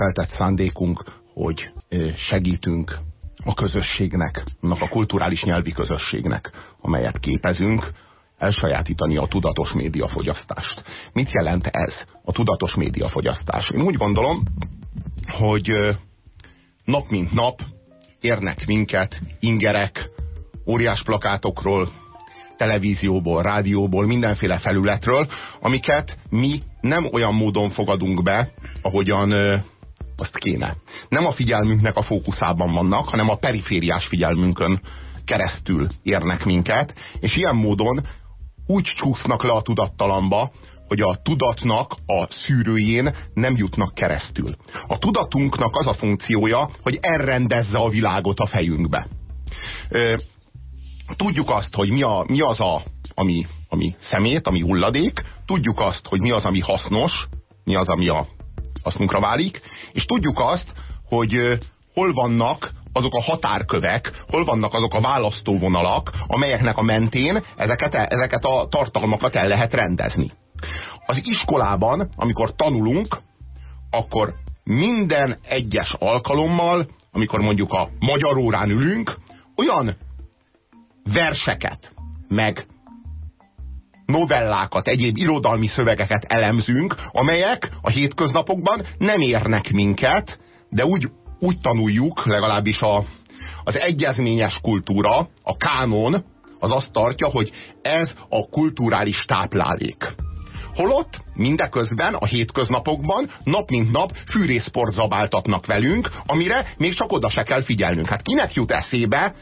feltett szándékunk, hogy segítünk a közösségnek, annak a kulturális nyelvi közösségnek, amelyet képezünk, elsajátítani a tudatos médiafogyasztást. Mit jelent ez, a tudatos médiafogyasztás? Én úgy gondolom, hogy nap mint nap érnek minket ingerek, óriás plakátokról, televízióból, rádióból, mindenféle felületről, amiket mi nem olyan módon fogadunk be, ahogyan azt kéne. Nem a figyelmünknek a fókuszában vannak, hanem a perifériás figyelmünkön keresztül érnek minket, és ilyen módon úgy csúsznak le a tudattalamba, hogy a tudatnak a szűrőjén nem jutnak keresztül. A tudatunknak az a funkciója, hogy elrendezze a világot a fejünkbe. Tudjuk azt, hogy mi, a, mi az, a, ami, ami szemét, ami hulladék, tudjuk azt, hogy mi az, ami hasznos, mi az, ami a hasznunkra válik, és tudjuk azt, hogy hol vannak azok a határkövek, hol vannak azok a választóvonalak, amelyeknek a mentén ezeket, ezeket a tartalmakat el lehet rendezni. Az iskolában, amikor tanulunk, akkor minden egyes alkalommal, amikor mondjuk a magyar órán ülünk, olyan verseket, meg novellákat, egyéb irodalmi szövegeket elemzünk, amelyek a hétköznapokban nem érnek minket, de úgy, úgy tanuljuk, legalábbis a, az egyezményes kultúra, a kánon, az azt tartja, hogy ez a kulturális táplálék. Holott mindeközben a hétköznapokban nap mint nap fűrészport zabáltatnak velünk, amire még csak oda se kell figyelnünk. Hát kinek jut eszébe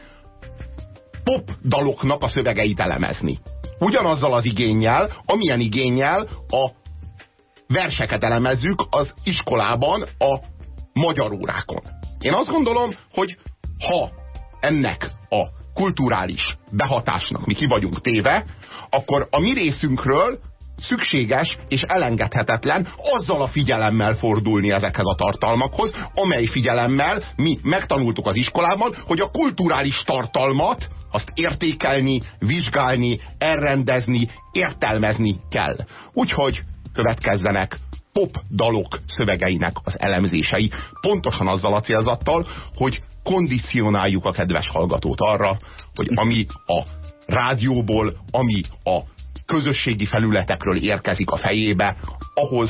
pop daloknak a szövegeit elemezni? Ugyanazzal az igényel, amilyen igényel a verseket elemezzük az iskolában a magyar órákon. Én azt gondolom, hogy ha ennek a kulturális behatásnak mi ki vagyunk téve, akkor a mi részünkről szükséges és elengedhetetlen azzal a figyelemmel fordulni ezekhez a tartalmakhoz, amely figyelemmel mi megtanultuk az iskolában, hogy a kulturális tartalmat azt értékelni, vizsgálni, elrendezni, értelmezni kell. Úgyhogy következzenek pop dalok szövegeinek az elemzései, pontosan azzal a célzattal, hogy kondicionáljuk a kedves hallgatót arra, hogy ami a rádióból, ami a közösségi felületekről érkezik a fejébe, ahhoz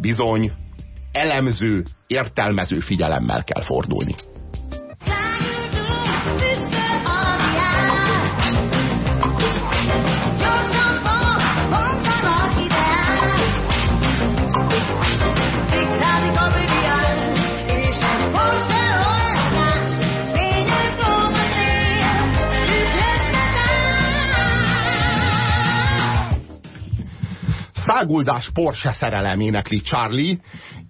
bizony elemző, értelmező figyelemmel kell fordulni. Száguldás Porsche szerelem énekli Charlie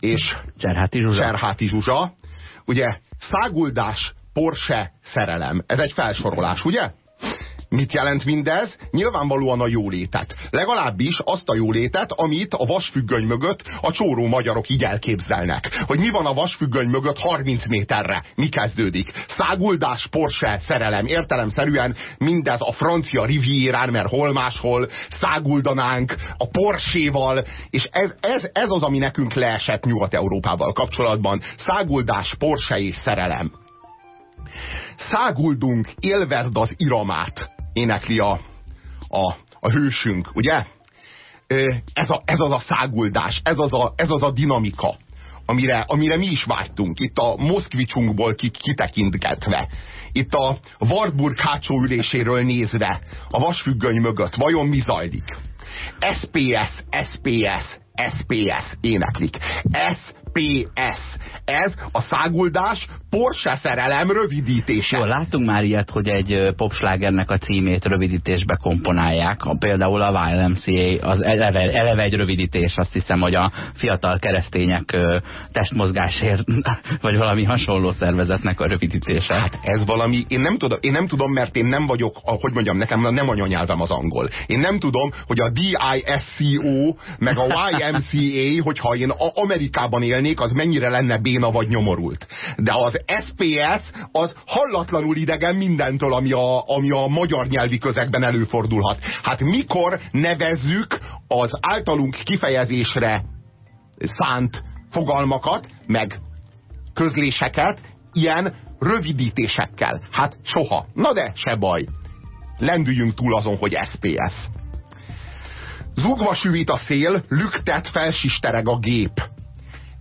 és Cserháti Zsuzsa. Cserháti Zsuzsa. Ugye, száguldás Porsche szerelem. Ez egy felsorolás, ugye? Mit jelent mindez? Nyilvánvalóan a jólétet. Legalábbis azt a jólétet, amit a vasfüggöny mögött a csóró magyarok így elképzelnek. Hogy mi van a vasfüggöny mögött 30 méterre? Mi kezdődik? Száguldás, Porsche, szerelem. Értelemszerűen mindez a francia rivierán, mert hol máshol száguldanánk a Porséval, és ez, ez, ez az, ami nekünk leesett Nyugat-Európával kapcsolatban. Száguldás, Porsche és szerelem száguldunk, élverd az iramát énekli a, a, a hősünk, ugye? Ez, a, ez az a száguldás, ez az a, ez az a dinamika, amire, amire mi is vágytunk, itt a Moszkvicsunkból kitekintgetve, itt a Wartburg hátsó üléséről nézve, a vasfüggöny mögött, vajon mi zajlik? SPS, SPS, SPS éneklik. SPS. Ez a száguldás Porsche szerelem rövidítése. Jó, láttunk már ilyet, hogy egy popslágernek a címét rövidítésbe komponálják. Például a YMCA, az eleve, eleve egy rövidítés, azt hiszem, hogy a fiatal keresztények testmozgásért, vagy valami hasonló szervezetnek a rövidítése. Hát ez valami, én nem tudom, én nem tudom mert én nem vagyok, hogy mondjam, nekem nem anyanyelvem az angol. Én nem tudom, hogy a DISCO, meg a YMCA, hogyha én Amerikában élnék, az mennyire lenne béna vagy nyomorult. De az SPS az hallatlanul idegen mindentől, ami a, ami a magyar nyelvi közegben előfordulhat. Hát mikor nevezzük az általunk kifejezésre szánt fogalmakat, meg közléseket ilyen rövidítésekkel. Hát soha. Na de, se baj. Lendüljünk túl azon, hogy SPS. Zugva süvít a szél, lüktet, felsistereg a gép.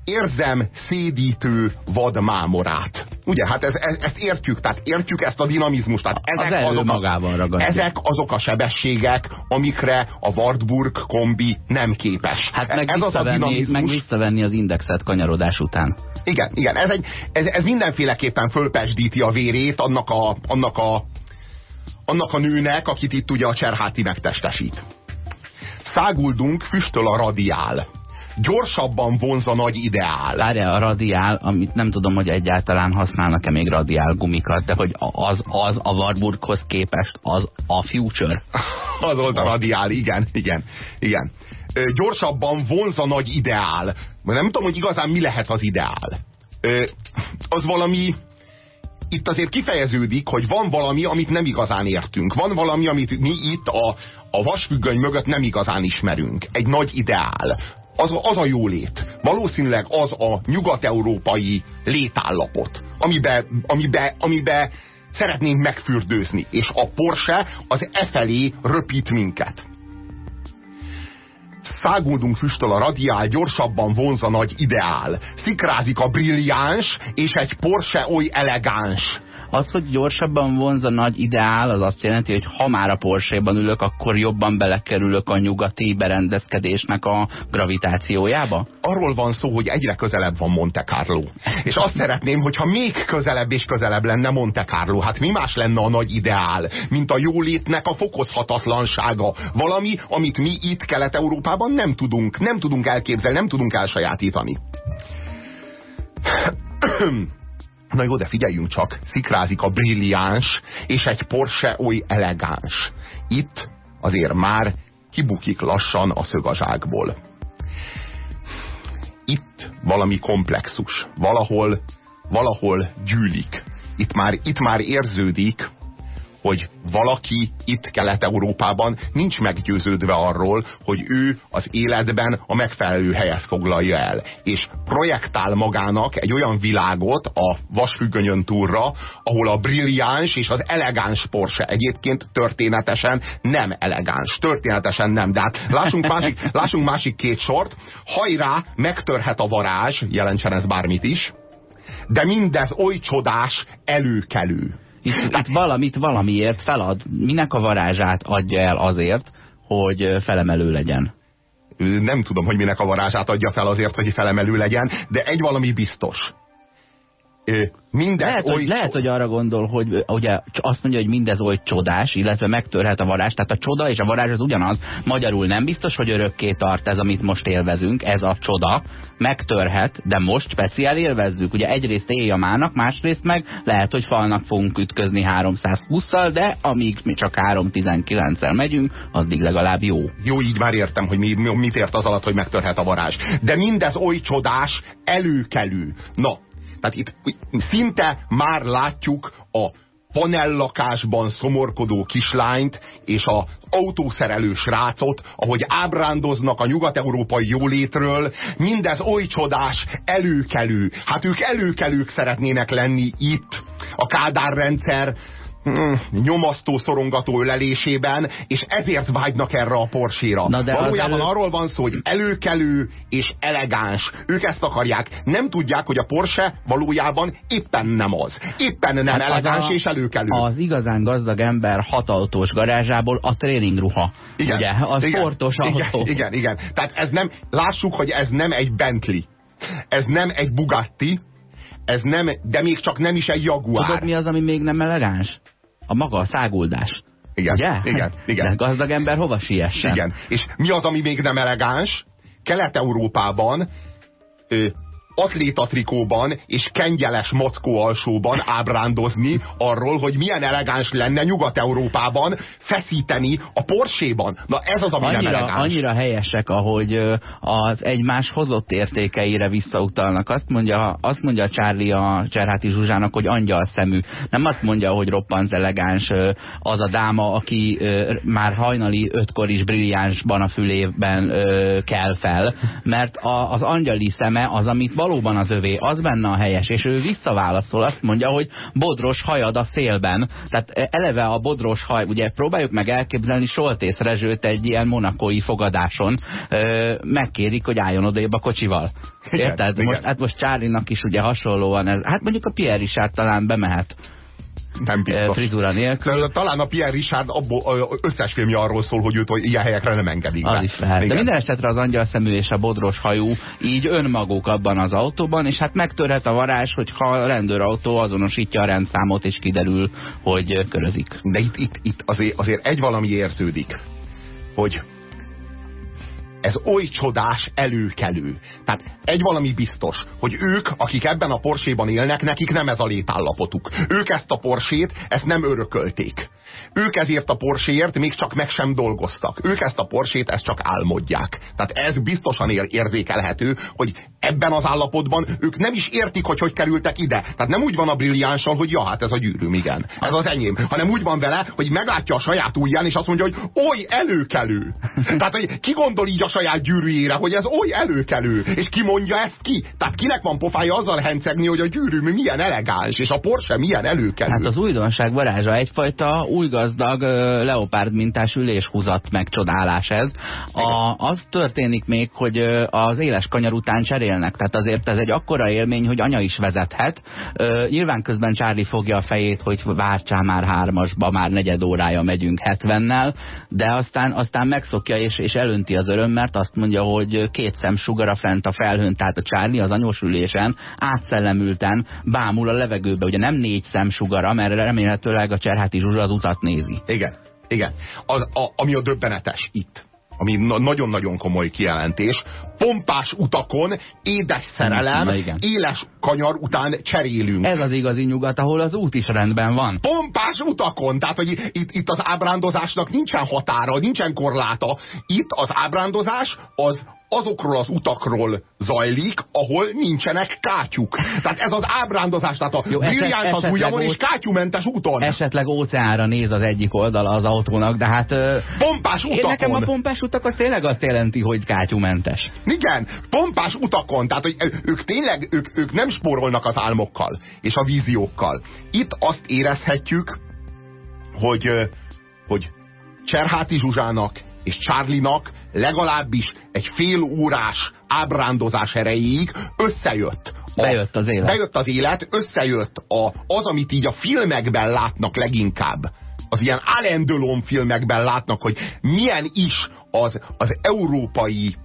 Érzem szédítő vadmámorát. Ugye, hát ez, ez, ezt értjük, tehát értjük ezt a dinamizmust. Tehát ezek, az azok, magában ezek azok a sebességek, amikre a Wartburg kombi nem képes. Hát meg, ez az a dinamizmus. meg visszavenni az indexet kanyarodás után. Igen, igen, ez, egy, ez, ez mindenféleképpen fölpesdíti a vérét annak a, annak a annak a nőnek, akit itt ugye a Cserháti megtestesít. Száguldunk, füstöl a radiál. Gyorsabban vonz a nagy ideál. Várja, a radiál, amit nem tudom, hogy egyáltalán használnak-e még radiál gumikat, de hogy az, az a Warburghoz képest az a future. az volt a radiál, igen, igen, igen. Gyorsabban vonz a nagy ideál. Nem tudom, hogy igazán mi lehet az ideál. Az valami itt azért kifejeződik, hogy van valami, amit nem igazán értünk. Van valami, amit mi itt a, a vasfüggöny mögött nem igazán ismerünk. Egy nagy ideál. Az, az a jólét. Valószínűleg az a nyugat-európai létállapot, amibe, amibe, amibe szeretnénk megfürdőzni. És a Porsche az e felé röpít minket száguldunk füstöl a radiál, gyorsabban vonz nagy ideál. Szikrázik a brilliáns, és egy Porsche oly elegáns. Az, hogy gyorsabban vonz a nagy ideál, az azt jelenti, hogy ha már a Porsche-ban ülök, akkor jobban belekerülök a nyugati berendezkedésnek a gravitációjába? Arról van szó, hogy egyre közelebb van Monte Carlo. És azt szeretném, hogyha még közelebb és közelebb lenne Monte Carlo. Hát mi más lenne a nagy ideál, mint a jólétnek a fokozhatatlansága. Valami, amit mi itt Kelet-Európában nem tudunk, nem tudunk elképzelni, nem tudunk elsajátítani. Na jó, de figyeljünk csak, szikrázik a brilliáns, és egy Porsche oly elegáns. Itt azért már kibukik lassan a szögazsákból. Itt valami komplexus, valahol, valahol gyűlik. Itt már, itt már érződik, hogy valaki itt Kelet-Európában nincs meggyőződve arról, hogy ő az életben a megfelelő helyet foglalja el. És projektál magának egy olyan világot a vasfüggönyön túlra, ahol a brilliáns és az elegáns Porsche egyébként történetesen nem elegáns. Történetesen nem. De hát lássunk másik, lássunk másik két sort. Hajrá, megtörhet a varázs, jelentsen ez bármit is, de mindez oly csodás, előkelő. Itt, itt valamit valamiért felad. Minek a varázsát adja el azért, hogy felemelő legyen? Nem tudom, hogy minek a varázsát adja fel azért, hogy felemelő legyen, de egy valami biztos. Mindez lehet, oly... hogy, lehet, hogy arra gondol, hogy ugye azt mondja, hogy mindez oly csodás, illetve megtörhet a varázs. Tehát a csoda és a varázs az ugyanaz. Magyarul nem biztos, hogy örökké tart ez, amit most élvezünk, ez a csoda. Megtörhet, de most speciál élvezzük. Ugye egyrészt éj a mának, másrészt meg lehet, hogy falnak fogunk ütközni 320-szal, de amíg mi csak 319-el megyünk, addig legalább jó. Jó, így már értem, hogy mi, mit ért az alatt, hogy megtörhet a varázs. De mindez oly csodás, előkelő. Na, tehát itt szinte már látjuk a panellakásban szomorkodó kislányt és a autószerelő srácot, ahogy ábrándoznak a nyugat-európai jólétről, mindez oly csodás, előkelő. Hát ők előkelők szeretnének lenni itt. A Kádár rendszer nyomasztó, szorongató ölelésében, és ezért vágynak erre a. Na de Valójában elő... arról van szó, hogy előkelő és elegáns. Ők ezt akarják. Nem tudják, hogy a Porsche valójában éppen nem az. Éppen nem hát elegáns a, és előkelő. Az igazán gazdag ember hatautós garázsából a tréningruha. Igen, ugye? A igen, sportos igen, autó. Igen, igen. Tehát ez nem, lássuk, hogy ez nem egy Bentley. Ez nem egy Bugatti, ez nem, de még csak nem is egy Jaguar. Tudod mi az, ami még nem elegáns? a maga a száguldás. Igen, Ugye? igen, igen. De gazdag ember hova siessen? Igen, és mi az, ami még nem elegáns? Kelet-Európában atlétatrikóban és kengyeles mackó alsóban ábrándozni arról, hogy milyen elegáns lenne Nyugat-Európában feszíteni a Porséban. Na ez az, ami annyira, nem elegáns. Annyira helyesek, ahogy az egymás hozott értékeire visszautalnak. Azt mondja, azt mondja Charlie a Cserháti Zsuzsának, hogy angyal szemű. Nem azt mondja, hogy roppant elegáns az a dáma, aki már hajnali ötkor is brilliánsban a fülében kell fel, mert az angyali szeme az, amit valóban az övé, az benne a helyes, és ő visszaválaszol, azt mondja, hogy bodros hajad a szélben. Tehát eleve a bodros haj, ugye próbáljuk meg elképzelni Soltész Rezsőt egy ilyen monakói fogadáson, megkérik, hogy álljon odébb a kocsival. Érted? Igen, most, hát most Csárinak is ugye hasonlóan ez. Hát mondjuk a Pierre Richard talán bemehet nem biztos. frizura nélkül. Talán a Pierre Richard abból, összes filmje arról szól, hogy őt ilyen helyekre nem engedik Az be. is lehet. Igen. De minden esetre az angyal szemű és a bodros hajú így önmaguk abban az autóban, és hát megtörhet a varázs, hogyha a rendőrautó azonosítja a rendszámot, és kiderül, hogy körözik. De itt, itt, itt azért, azért egy valami érződik, hogy ez oly csodás előkelő. Tehát egy valami biztos, hogy ők, akik ebben a porséban élnek, nekik nem ez a létállapotuk. Ők ezt a porsét, ezt nem örökölték. Ők ezért a porséért még csak meg sem dolgoztak. Ők ezt a porsét, ezt csak álmodják. Tehát ez biztosan ér érzékelhető, hogy ebben az állapotban ők nem is értik, hogy hogy kerültek ide. Tehát nem úgy van a brilliánssal, hogy ja, hát ez a gyűrűm, igen. Ez az enyém. Hanem úgy van vele, hogy meglátja a saját ujján, és azt mondja, hogy oly előkelő. Tehát, hogy ki gondol így a saját gyűrűjére, hogy ez oly előkelő. És ki mondja ezt ki? Tehát kinek van pofája azzal hencegni, hogy a gyűrűm milyen elegáns, és a Porsche milyen előkelő. Hát az újdonság varázsa egyfajta új gazdag leopárd mintás üléshúzat megcsodálás ez. A, az történik még, hogy az éles kanyar után cserélnek, tehát azért ez egy akkora élmény, hogy anya is vezethet. Nyilván közben Charlie fogja a fejét, hogy vártsál már hármasba, már negyed órája megyünk hetvennel, de aztán, aztán megszokja és, és elönti az öröm, mert azt mondja, hogy két szem sugara fent a felhőn, tehát a Charlie az anyós ülésen átszellemülten bámul a levegőbe, ugye nem négy szem sugara, mert remélhetőleg a Cserháti Zsuzsa az utat nézi. Igen, igen. Az, a, ami a döbbenetes itt, ami nagyon-nagyon komoly kijelentés, pompás utakon, édes szerelem, éles kanyar után cserélünk. Ez az igazi nyugat, ahol az út is rendben van. Pompás utakon, tehát hogy itt, itt az ábrándozásnak nincsen határa, nincsen korláta. Itt az ábrándozás az azokról az utakról zajlik, ahol nincsenek kátyuk. Tehát ez az ábrándozás, tehát a Jó, brilliáns az ujjamon és kátyumentes úton. Esetleg óceánra néz az egyik oldala az autónak, de hát... Pompás utakon. Én nekem a pompás utak az tényleg azt jelenti, hogy kátyumentes. Igen, pompás utakon, tehát hogy ők tényleg, ők, ők nem spórolnak az álmokkal és a víziókkal. Itt azt érezhetjük, hogy, hogy Cserháti Zsuzsának és Charlie-nak legalábbis egy fél órás ábrándozás erejéig összejött. A, bejött az élet. Bejött az élet, összejött a, az, amit így a filmekben látnak leginkább. Az ilyen Alain Delon filmekben látnak, hogy milyen is az, az európai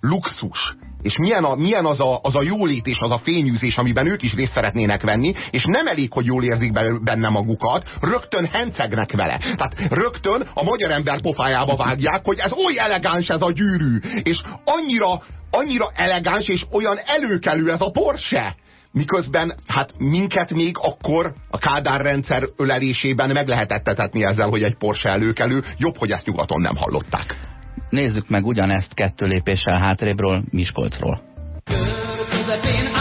luxus, és milyen, a, milyen az, a, az a jólét és az a fényűzés, amiben ők is részt szeretnének venni, és nem elég, hogy jól érzik benne magukat, rögtön hencegnek vele. Tehát rögtön a magyar ember pofájába vágják, hogy ez oly elegáns ez a gyűrű, és annyira, annyira elegáns és olyan előkelő ez a Porsche, miközben hát minket még akkor a Kádár rendszer ölelésében meg lehetett ezzel, hogy egy Porsche előkelő, jobb, hogy ezt nyugaton nem hallották. Nézzük meg ugyanezt kettő lépéssel hátrébről, Miskolcról. Közepén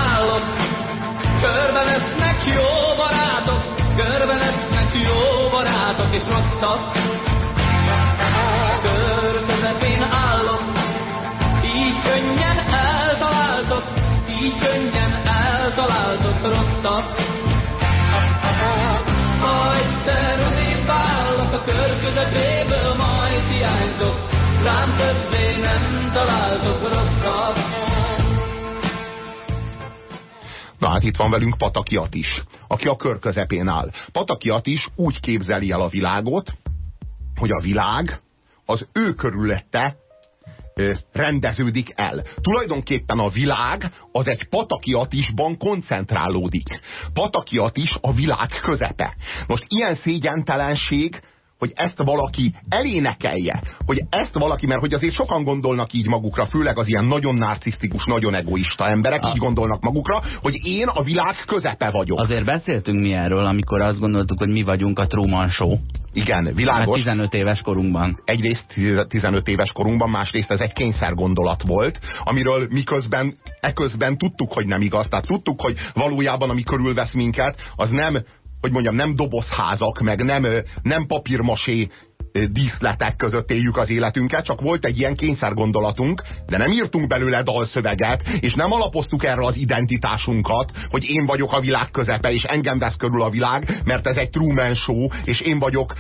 rám többé nem találtok rosszat. Na hát itt van velünk Patakiat is, aki a kör közepén áll. Patakiat is úgy képzeli el a világot, hogy a világ az ő körülötte rendeződik el. Tulajdonképpen a világ az egy patakiatisban koncentrálódik. Patakiatis a világ közepe. Most ilyen szégyentelenség hogy ezt valaki elénekelje, hogy ezt valaki, mert hogy azért sokan gondolnak így magukra, főleg az ilyen nagyon narcisztikus, nagyon egoista emberek, a... így gondolnak magukra, hogy én a világ közepe vagyok. Azért beszéltünk mi erről, amikor azt gondoltuk, hogy mi vagyunk a Truman Show. Igen, világos. 15 éves korunkban. Egyrészt 15 éves korunkban, másrészt ez egy kényszer gondolat volt, amiről miközben, eközben tudtuk, hogy nem igaz. Tehát tudtuk, hogy valójában ami körülvesz minket, az nem hogy mondjam, nem dobozházak, meg nem, nem papírmasé díszletek között éljük az életünket, csak volt egy ilyen kényszergondolatunk, de nem írtunk belőle dalszöveget, és nem alapoztuk erre az identitásunkat, hogy én vagyok a világ közepe, és engem vesz körül a világ, mert ez egy Truman show, és én vagyok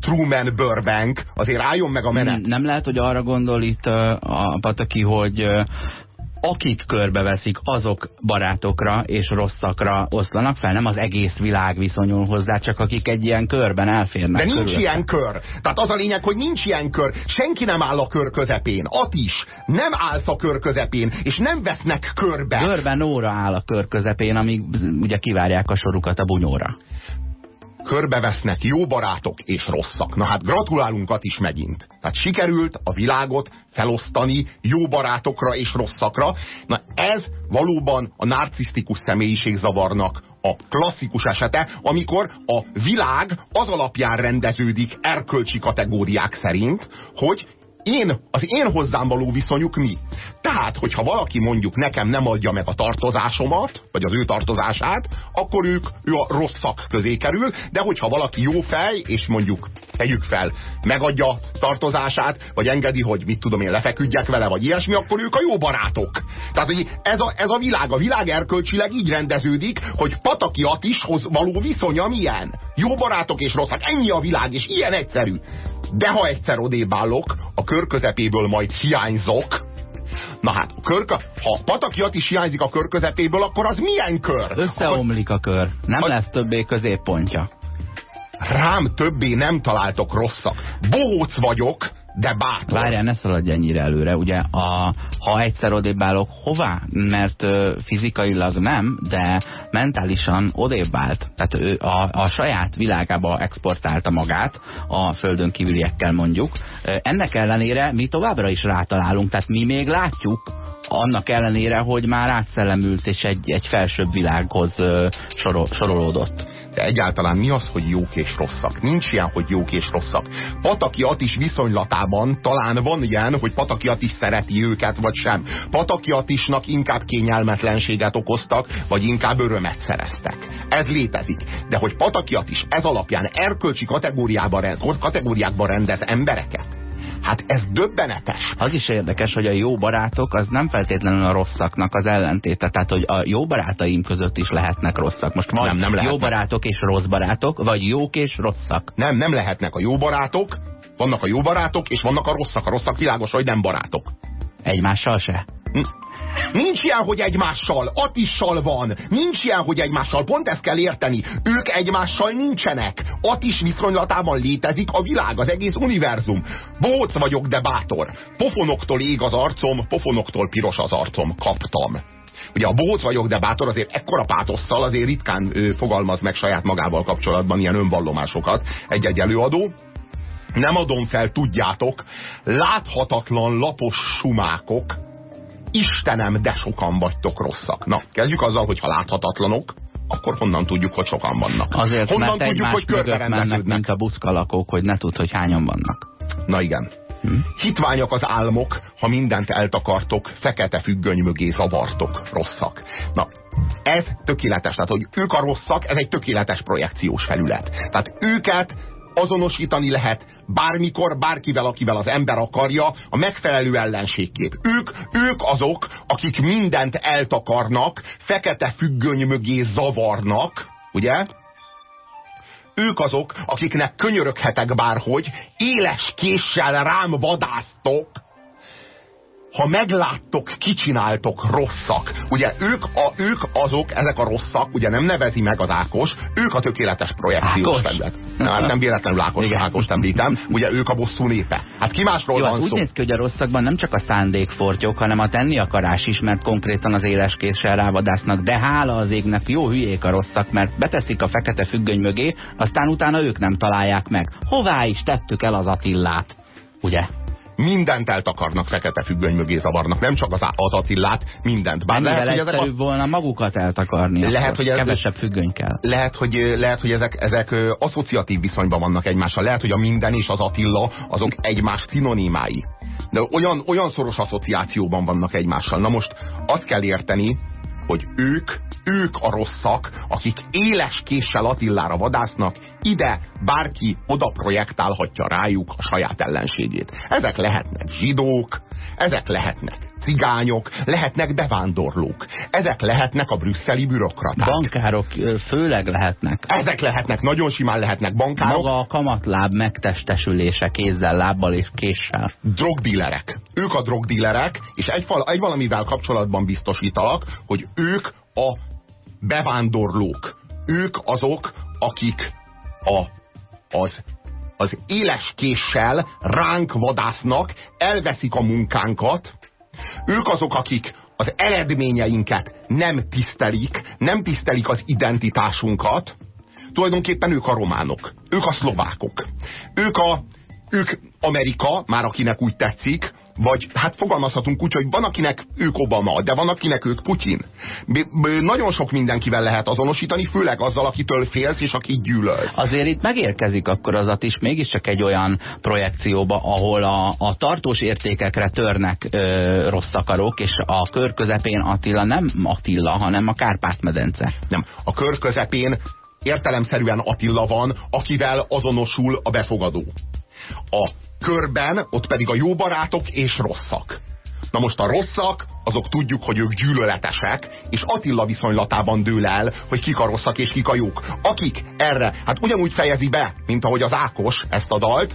Truman Burbank, azért álljon meg a menet. Nem lehet, hogy arra gondol itt a Pataki, hogy akik körbeveszik, azok barátokra és rosszakra oszlanak fel, nem az egész világ viszonyul hozzá, csak akik egy ilyen körben elférnek. De nincs körülötte. ilyen kör. Tehát az a lényeg, hogy nincs ilyen kör. Senki nem áll a kör közepén. At is. Nem állsz a kör közepén, és nem vesznek körbe. Körben óra áll a kör közepén, amíg ugye kivárják a sorukat a bunyóra körbevesznek jó barátok és rosszak. Na hát gratulálunk is megint. Tehát sikerült a világot felosztani jó barátokra és rosszakra. Na ez valóban a narcisztikus személyiségzavarnak a klasszikus esete, amikor a világ az alapján rendeződik erkölcsi kategóriák szerint, hogy én, az én hozzám való viszonyuk mi? Tehát, hogyha valaki mondjuk nekem nem adja meg a tartozásomat, vagy az ő tartozását, akkor ők, ő a rosszak közé kerül, de hogyha valaki jó fej, és mondjuk tegyük fel, megadja tartozását, vagy engedi, hogy mit tudom én, lefeküdjek vele, vagy ilyesmi, akkor ők a jó barátok. Tehát, hogy ez a, ez a világ, a világ erkölcsileg így rendeződik, hogy Pataki Atishoz való viszonya milyen. Jó barátok és rosszak, ennyi a világ, és ilyen egyszerű. De ha egyszer odébb állok, a kör közepéből majd hiányzok, Na hát, a kör, ha patakiat is hiányzik a kör közepéből, akkor az milyen kör? Összeomlik a kör. Nem a... lesz többé középpontja. Rám többé nem találtok rosszak. Bohóc vagyok, de bátor. Várjál, ne szaladj ennyire előre. Ugye, a, ha egyszer odébb állok, hová? Mert ö, fizikailag nem, de mentálisan odébb állt. Tehát ő a, a saját világába exportálta magát, a földön kívüliekkel mondjuk. Ennek ellenére mi továbbra is rátalálunk, tehát mi még látjuk, annak ellenére, hogy már átszellemült és egy, egy felsőbb világhoz sorol, sorolódott de egyáltalán mi az, hogy jók és rosszak? Nincs ilyen, hogy jók és rosszak. Pataki is viszonylatában talán van ilyen, hogy Pataki is szereti őket, vagy sem. Pataki isnak inkább kényelmetlenséget okoztak, vagy inkább örömet szereztek. Ez létezik. De hogy Pataki is ez alapján erkölcsi kategóriákban rendez embereket, Hát ez döbbenetes. Az is érdekes, hogy a jó barátok az nem feltétlenül a rosszaknak az ellentéte. Tehát, hogy a jó barátaim között is lehetnek rosszak. Most van nem, nem lehetnek. jó barátok és rossz barátok, vagy jók és rosszak. Nem, nem lehetnek a jó barátok, vannak a jó barátok, és vannak a rosszak. A rosszak világos, hogy nem barátok. Egymással se? Hm. Nincs ilyen, hogy egymással, Atissal van. Nincs ilyen, hogy egymással. Pont ezt kell érteni. Ők egymással nincsenek. Atis viszonylatában létezik a világ, az egész univerzum. Bóc vagyok, de bátor. Pofonoktól ég az arcom, pofonoktól piros az arcom. Kaptam. Ugye a bóc vagyok, de bátor azért ekkora pátosszal azért ritkán ő, fogalmaz meg saját magával kapcsolatban ilyen önvallomásokat egy-egy előadó. Nem adom fel, tudjátok, láthatatlan lapos sumákok, Istenem, de sokan vagytok rosszak. Na, kezdjük azzal, hogy ha láthatatlanok, akkor honnan tudjuk, hogy sokan vannak? Azért, honnan mert tudjuk, hogy körbe mennek, mint a buszkalakók, hogy ne tud, hogy hányan vannak. Na igen. Hm? Hitványak az álmok, ha mindent eltakartok, fekete függöny mögé zavartok, rosszak. Na, ez tökéletes. Tehát, hogy ők a rosszak, ez egy tökéletes projekciós felület. Tehát őket azonosítani lehet bármikor, bárkivel, akivel az ember akarja, a megfelelő ellenségkép. Ők, ők azok, akik mindent eltakarnak, fekete függöny mögé zavarnak, ugye? Ők azok, akiknek könyöröghetek bárhogy, éles késsel rám vadásztok, ha megláttok, kicsináltok rosszak. Ugye ők, a, ők azok, ezek a rosszak, ugye nem nevezi meg az Ákos, ők a tökéletes projekciós terület. Hát nem véletlenül Ákos, Igen. Ákos említem, ugye ők a bosszú népe. Hát ki másról Jó, van úgy szó? néz ki, hogy a rosszakban nem csak a szándékfortyok, hanem a tenni akarás is, mert konkrétan az éles késsel rávadásznak, de hála az égnek jó hülyék a rosszak, mert beteszik a fekete függöny mögé, aztán utána ők nem találják meg. Hová is tettük el az Attillát? Ugye? Mindent eltakarnak fekete függöny mögé zavarnak, nem csak az, az Attillát, mindent. Bár lehet, hogy ezek a... volna magukat eltakarni, lehet, hogy ez, kevesebb függöny kell. Lehet, hogy, lehet, hogy ezek, ezek asszociatív viszonyban vannak egymással. Lehet, hogy a minden és az Attila azok egymás szinonimái. De olyan, olyan szoros asszociációban vannak egymással. Na most azt kell érteni, hogy ők, ők a rosszak, akik éles késsel Attillára vadásznak, ide bárki oda projektálhatja rájuk a saját ellenségét. Ezek lehetnek zsidók, ezek lehetnek cigányok, lehetnek bevándorlók. Ezek lehetnek a brüsszeli bürokraták. Bankárok főleg lehetnek. Ezek lehetnek, nagyon simán lehetnek bankárok. Maga a kamatláb megtestesülése kézzel, lábbal és késsel. Drogdílerek. Ők a drogdílerek, és egy, egy valamivel kapcsolatban biztosítalak, hogy ők a bevándorlók. Ők azok, akik a, az az éles késsel ránk vadásznak, elveszik a munkánkat, ők azok, akik az eredményeinket nem tisztelik, nem tisztelik az identitásunkat, tulajdonképpen ők a románok, ők a szlovákok, ők, a, ők Amerika, már akinek úgy tetszik, vagy hát fogalmazhatunk úgy, hogy van akinek ők Obama, de van akinek ők Putyin. B nagyon sok mindenkivel lehet azonosítani, főleg azzal, akitől félsz és aki gyűlöl. Azért itt megérkezik akkor az is mégiscsak egy olyan projekcióba, ahol a, a tartós értékekre törnek ö, rossz akarok, és a kör közepén Attila nem Attila, hanem a Kárpát-medence. Nem, a kör közepén értelemszerűen Attila van, akivel azonosul a befogadó. A körben ott pedig a jó barátok és rosszak. Na most a rosszak, azok tudjuk, hogy ők gyűlöletesek, és Attila viszonylatában dől el, hogy kik a rosszak és kik a jók. Akik erre, hát ugyanúgy fejezi be, mint ahogy az Ákos ezt a dalt,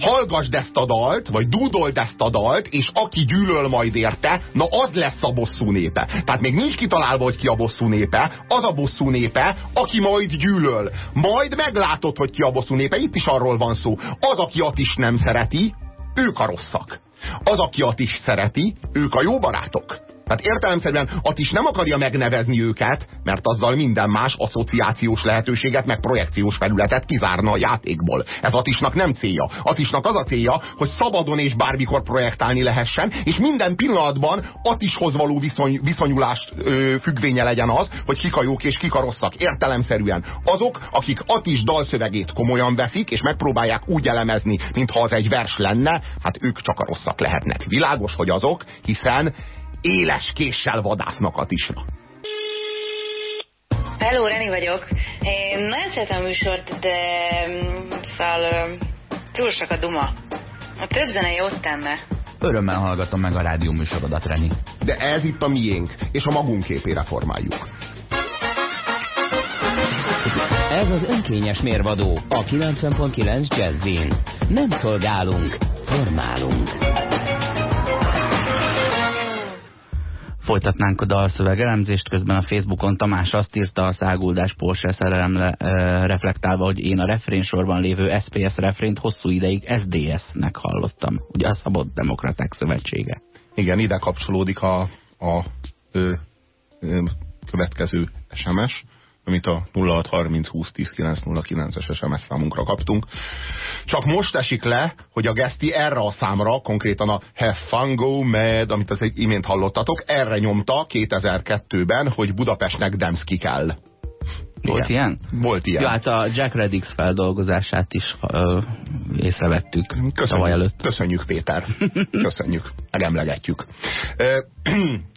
hallgasd ezt a dalt, vagy dúdold ezt a dalt, és aki gyűlöl majd érte, na az lesz a bosszú népe. Tehát még nincs kitalálva, hogy ki a bosszú népe, az a bosszú népe, aki majd gyűlöl. Majd meglátod, hogy ki a bosszú népe, itt is arról van szó. Az, aki at is nem szereti, ők a rosszak. Az, aki at is szereti, ők a jó barátok. Tehát értelemszerűen is nem akarja megnevezni őket, mert azzal minden más asszociációs lehetőséget, meg projekciós felületet kizárna a játékból. Ez Atisnak nem célja. Atisnak az a célja, hogy szabadon és bármikor projektálni lehessen, és minden pillanatban Atishoz való viszony, viszonyulás ö, függvénye legyen az, hogy kik a jók és kik a rosszak. Értelemszerűen azok, akik Atis dalszövegét komolyan veszik, és megpróbálják úgy elemezni, mintha az egy vers lenne, hát ők csak a rosszak lehetnek. Világos, hogy azok, hiszen éles késsel vadásznak a tisra. Hello, Reni vagyok. Én nagyon szeretem a műsort, de mm, szóval túl sok a duma. A több zene jót tenne. Örömmel hallgatom meg a rádió műsorodat, Reni. De ez itt a miénk, és a magunk képére formáljuk. Ez az önkényes mérvadó a 90.9 Jazzin. Nem szolgálunk, formálunk. Folytatnánk a dalszöveg elemzést, közben a Facebookon Tamás azt írta a száguldás Porsche szerelemre reflektálva, hogy én a refrénsorban lévő SPS refrént hosszú ideig SDS-nek hallottam. Ugye a Szabad Demokraták Szövetsége. Igen, ide kapcsolódik a, a ö, ö, következő SMS amit a 0630 20 10 909-es SMS számunkra kaptunk. Csak most esik le, hogy a Geszti erre a számra, konkrétan a Have Fun Go Mad, amit az imént hallottatok, erre nyomta 2002-ben, hogy Budapestnek Demszki kell. Volt ilyen? Volt ilyen. Ja, hát a Jack Reddix feldolgozását is ö, észrevettük Köszönjük, előtt. Köszönjük, Péter. Köszönjük. Megemlegetjük.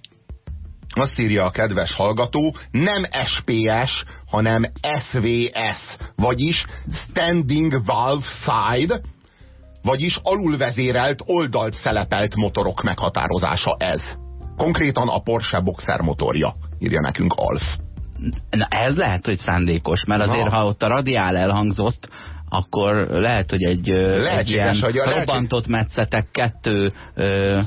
Azt írja a kedves hallgató, nem SPS, hanem SVS, vagyis Standing Valve Side, vagyis alulvezérelt, oldalt szelepelt motorok meghatározása ez. Konkrétan a Porsche Boxer motorja, írja nekünk Alf. Na ez lehet, hogy szándékos, mert azért, Na. ha ott a radiál elhangzott, akkor lehet, hogy egy, egy ilyen hogy a robbantott metszetek kettő ö,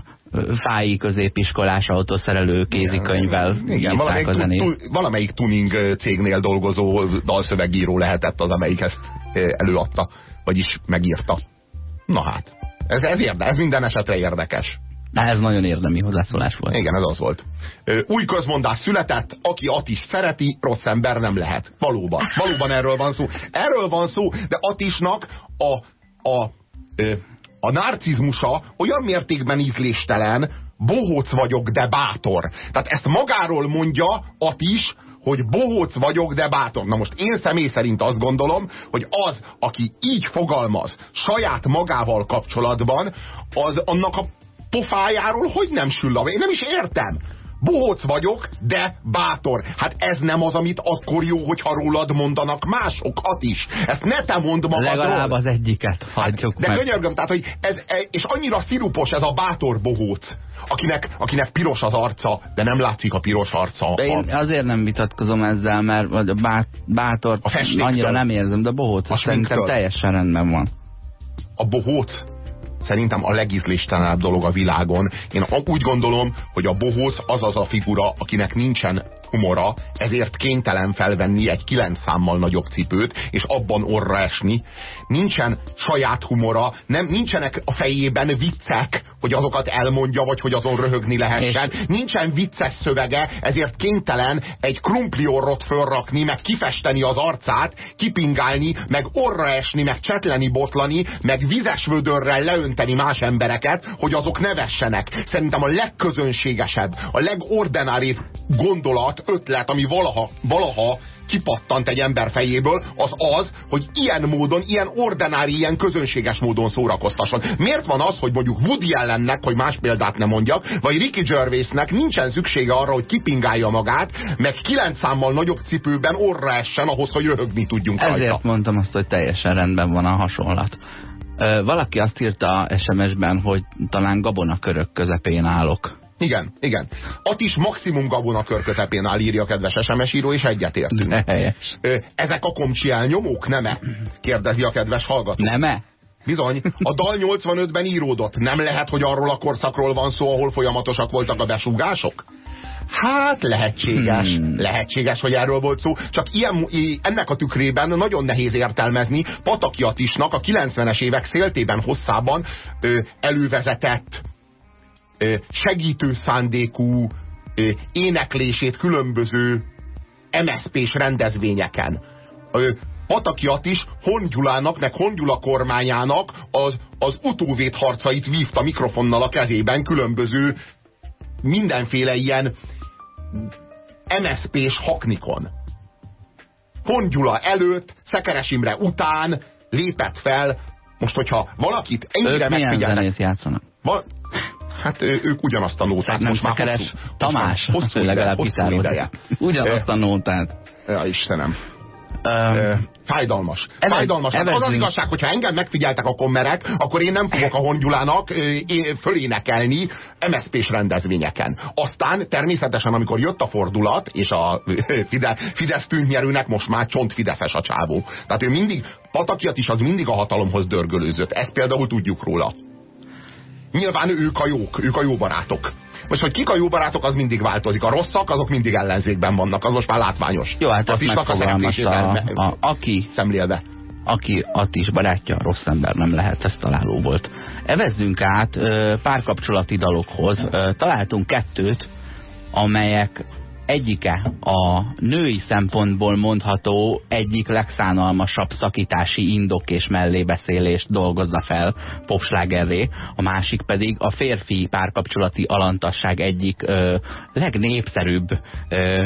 fái középiskolás autószerelő kézikönyvvel igen, igen, valamelyik, a zenét. Tu, valamelyik tuning cégnél dolgozó dalszövegíró lehetett az, amelyik ezt előadta, vagyis megírta. Na hát, ez, ez, érde, ez minden esetre érdekes. Na, ez nagyon érdemi hozzászólás volt. Igen, ez az volt. Új közmondás született, aki Atis szereti, rossz ember nem lehet. Valóban. Valóban erről van szó. Erről van szó, de Atisnak a, a, a narcizmusa olyan mértékben ízléstelen, bohóc vagyok, de bátor. Tehát ezt magáról mondja Atis, hogy bohóc vagyok, de bátor. Na most én személy szerint azt gondolom, hogy az, aki így fogalmaz saját magával kapcsolatban, az annak a pofájáról hogy nem sül a Én nem is értem. Bohóc vagyok, de bátor. Hát ez nem az, amit akkor jó, hogyha rólad mondanak másokat is. Ezt ne te mondd magadról. Legalább az egyiket hagyjuk hát, De meg. könyörgöm, tehát, hogy ez, ez, és annyira szirupos ez a bátor bohóc, akinek, akinek piros az arca, de nem látszik a piros arca. De én azért nem vitatkozom ezzel, mert a bát, bátort A annyira nem érzem, de bohóc A szerintem teljesen rendben van. a bohóc szerintem a legízléstelenebb dolog a világon. Én úgy gondolom, hogy a bohóc az az a figura, akinek nincsen humora, ezért kénytelen felvenni egy kilenc számmal nagyobb cipőt, és abban orra esni. Nincsen saját humora, nem, nincsenek a fejében viccek, hogy azokat elmondja, vagy hogy azon röhögni lehessen. És... Nincsen vicces szövege, ezért kénytelen egy krumpliorrot fölrakni, meg kifesteni az arcát, kipingálni, meg orra esni, meg csetleni, botlani, meg vizes vödörrel leönteni más embereket, hogy azok ne vessenek. Szerintem a legközönségesebb, a legordináribb gondolat, ötlet, ami valaha, valaha kipattant egy ember fejéből, az az, hogy ilyen módon, ilyen ordinári, ilyen közönséges módon szórakoztasson. Miért van az, hogy mondjuk Woody Allennek, hogy más példát nem mondjak, vagy Ricky Gervaisnek nincsen szüksége arra, hogy kipingálja magát, meg kilenc számmal nagyobb cipőben orra essen ahhoz, hogy röhögni tudjunk Ezért mondtam azt, hogy teljesen rendben van a hasonlat. Valaki azt írta SMS-ben, hogy talán gabonakörök közepén állok. Igen, igen. At is maximum gabonakör közepén áll, írja a kedves SMS író, és egyetértünk. Ezek a komcsi elnyomók, nem-e? Kérdezi a kedves hallgató. Nem-e? Bizony, a dal 85-ben íródott. Nem lehet, hogy arról a korszakról van szó, ahol folyamatosak voltak a besúgások? Hát lehetséges, Hmm. lehetséges, hogy erről volt szó, csak ilyen, ennek a tükrében nagyon nehéz értelmezni Pataki Atisnak a 90-es évek széltében hosszában ö, elővezetett segítő szándékú éneklését különböző MSZP-s rendezvényeken. Ö, Pataki Attis Hon Gyulának, meg Hon Gyula kormányának az, az utóvét harcait vívta mikrofonnal a kezében különböző mindenféle ilyen MSZP-s haknikon. Hon Gyula előtt, Szekeres Imre után lépett fel, most hogyha valakit ennyire Ők milyen megfigyelnek, zenét játszanak? Hát ő, ők ugyanazt a Nem most már Szekeres hosszú, Tamás, hosszú, legalább hosszú gitározik. ideje. Ugyanazt a nótát. Ja, Istenem. Ö, Fájdalmas. Evez- Fájdalmas. Hát az az igazság, hogyha engem megfigyeltek a kommerek, akkor én nem fogok a Hongyulának fölénekelni MSZP-s rendezvényeken. Aztán természetesen, amikor jött a fordulat, és a ö, Fide, Fidesz tűntnyerőnek most már csont Fideszes a csávó. Tehát ő mindig, Patakiat is az mindig a hatalomhoz dörgölőzött. Ezt például tudjuk róla. Nyilván ők a jók, ők a jó barátok. Most, hogy kik a jó barátok, az mindig változik. A rosszak, azok mindig ellenzékben vannak. Az most már látványos. Jó, hát azt a megfogalmazta, a, a, aki, szemlélve. aki Attis barátja, rossz ember nem lehet, ez találó volt. Evezzünk át párkapcsolati dalokhoz. Találtunk kettőt, amelyek egyike a női szempontból mondható egyik legszánalmasabb szakítási indok és mellébeszélést dolgozza fel popslágerré, a másik pedig a férfi párkapcsolati alantasság egyik ö, legnépszerűbb ö,